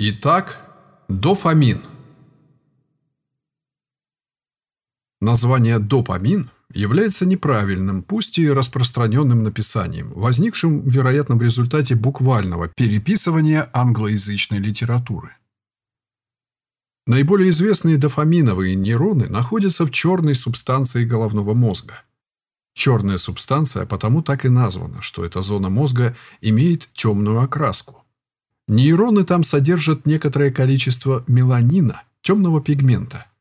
Итак, дофамин. Название «допамин» является неправильным, пусть и распространенным написанием, возникшим, вероятно, в результате буквального переписывания англоязычной литературы. Наиболее известные дофаминовые нейроны находятся в черной субстанции головного мозга. Черная субстанция потому так и названа, что эта зона мозга имеет темную окраску. Нейроны там содержат некоторое количество меланина, темного пигмента –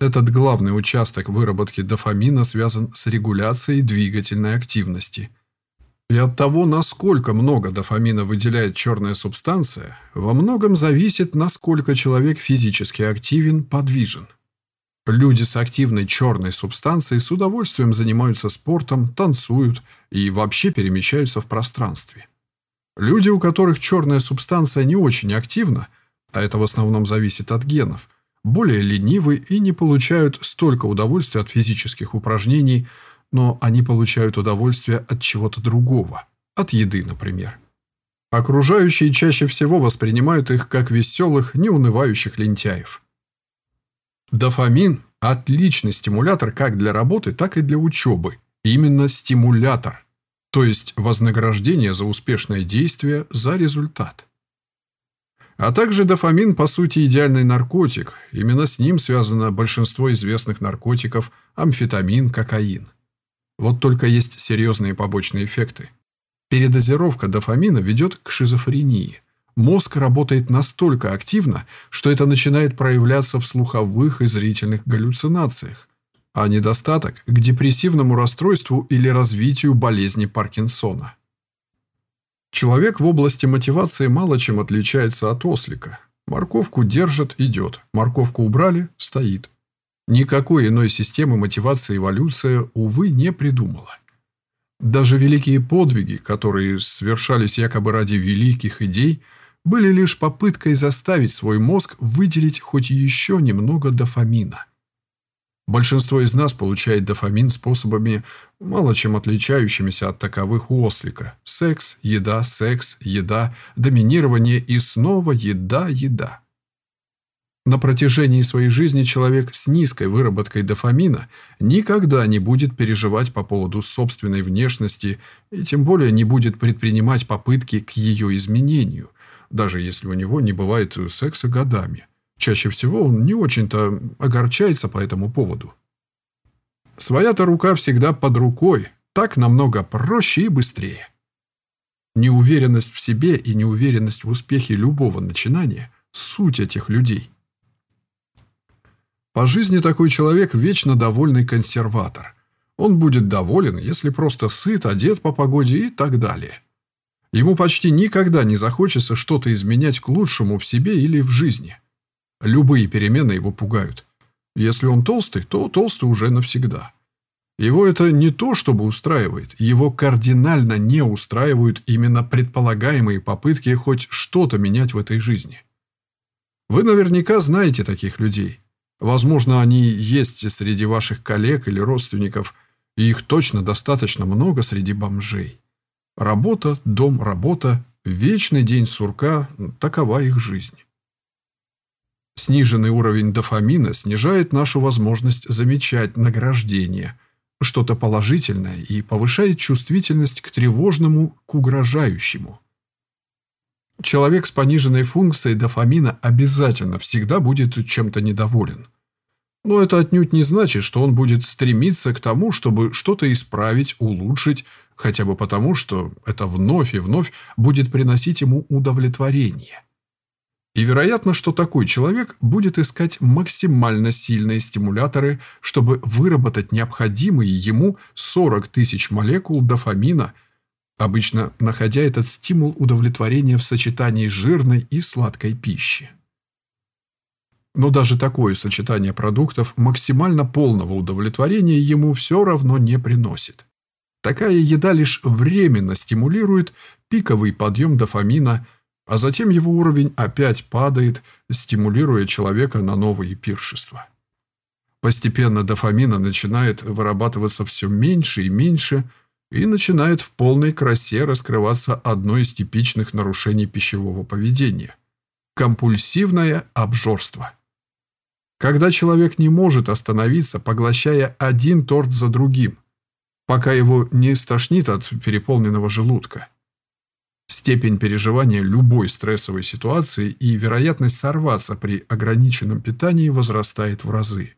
этот главный участок выработки дофамина связан с регуляцией двигательной активности. И от того, насколько много дофамина выделяет черная субстанция, во многом зависит, насколько человек физически активен, подвижен. Люди с активной черной субстанцией с удовольствием занимаются спортом, танцуют и вообще перемещаются в пространстве. Люди, у которых черная субстанция не очень активна, а это в основном зависит от генов – более ленивы и не получают столько удовольствия от физических упражнений, но они получают удовольствие от чего-то другого, от еды, например. Окружающие чаще всего воспринимают их как веселых, неунывающих лентяев. Дофамин – отличный стимулятор как для работы, так и для учебы. Именно стимулятор, то есть вознаграждение за успешное действие, за результат. А также дофамин, по сути, идеальный наркотик. Именно с ним связано большинство известных наркотиков, амфетамин, кокаин. Вот только есть серьезные побочные эффекты. Передозировка дофамина ведет к шизофрении. Мозг работает настолько активно, что это начинает проявляться в слуховых и зрительных галлюцинациях, а недостаток – к депрессивному расстройству или развитию болезни Паркинсона. Человек в области мотивации мало чем отличается от ослика. Морковку держит – идет, морковку убрали – стоит. Никакой иной системы мотивации эволюция, увы, не придумала. Даже великие подвиги, которые совершались якобы ради великих идей, были лишь попыткой заставить свой мозг выделить хоть еще немного дофамина. Большинство из нас получает дофамин способами, мало чем отличающимися от таковых у ослика. Секс, еда, секс, еда, доминирование и снова еда, еда. На протяжении своей жизни человек с низкой выработкой дофамина никогда не будет переживать по поводу собственной внешности и тем более не будет предпринимать попытки к ее изменению, даже если у него не бывает секса годами. Чаще всего он не очень-то огорчается по этому поводу. Своя-то рука всегда под рукой, так намного проще и быстрее. Неуверенность в себе и неуверенность в успехе любого начинания – суть этих людей. По жизни такой человек вечно довольный консерватор. Он будет доволен, если просто сыт, одет по погоде и так далее. Ему почти никогда не захочется что-то изменять к лучшему в себе или в жизни – Любые перемены его пугают. Если он толстый, то толстый уже навсегда. Его это не то, чтобы устраивает, его кардинально не устраивают именно предполагаемые попытки хоть что-то менять в этой жизни. Вы наверняка знаете таких людей. Возможно, они есть среди ваших коллег или родственников, и их точно достаточно много среди бомжей. Работа, дом, работа, вечный день сурка – такова их жизнь. Сниженный уровень дофамина снижает нашу возможность замечать награждение, что-то положительное, и повышает чувствительность к тревожному, к угрожающему. Человек с пониженной функцией дофамина обязательно всегда будет чем-то недоволен. Но это отнюдь не значит, что он будет стремиться к тому, чтобы что-то исправить, улучшить, хотя бы потому, что это вновь и вновь будет приносить ему удовлетворение. И вероятно, что такой человек будет искать максимально сильные стимуляторы, чтобы выработать необходимые ему 40 тысяч молекул дофамина, обычно находя этот стимул удовлетворения в сочетании жирной и сладкой пищи. Но даже такое сочетание продуктов максимально полного удовлетворения ему все равно не приносит. Такая еда лишь временно стимулирует пиковый подъем дофамина – а затем его уровень опять падает, стимулируя человека на новые пиршества. Постепенно дофамина начинает вырабатываться все меньше и меньше, и начинает в полной красе раскрываться одно из типичных нарушений пищевого поведения. Компульсивное обжорство. Когда человек не может остановиться, поглощая один торт за другим, пока его не стошнит от переполненного желудка. Степень переживания любой стрессовой ситуации и вероятность сорваться при ограниченном питании возрастает в разы.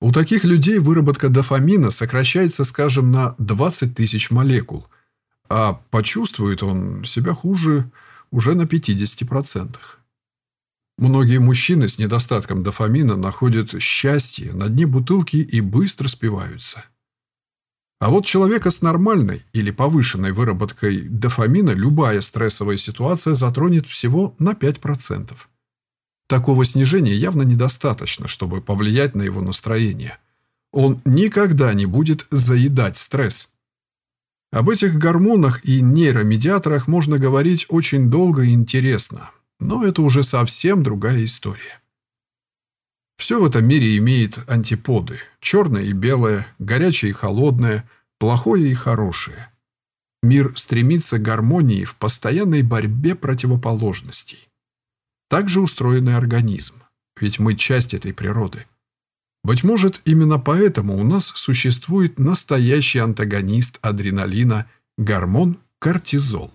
У таких людей выработка дофамина сокращается, скажем, на 20 тысяч молекул, а почувствует он себя хуже уже на 50%. Многие мужчины с недостатком дофамина находят счастье на дне бутылки и быстро спиваются. А вот человека с нормальной или повышенной выработкой дофамина любая стрессовая ситуация затронет всего на 5%. Такого снижения явно недостаточно, чтобы повлиять на его настроение. Он никогда не будет заедать стресс. Об этих гормонах и нейромедиаторах можно говорить очень долго и интересно, но это уже совсем другая история. Все в этом мире имеет антиподы – черное и белое, горячее и холодное, плохое и хорошее. Мир стремится к гармонии в постоянной борьбе противоположностей. Так же устроен и организм, ведь мы часть этой природы. Быть может, именно поэтому у нас существует настоящий антагонист адреналина – гормон кортизол.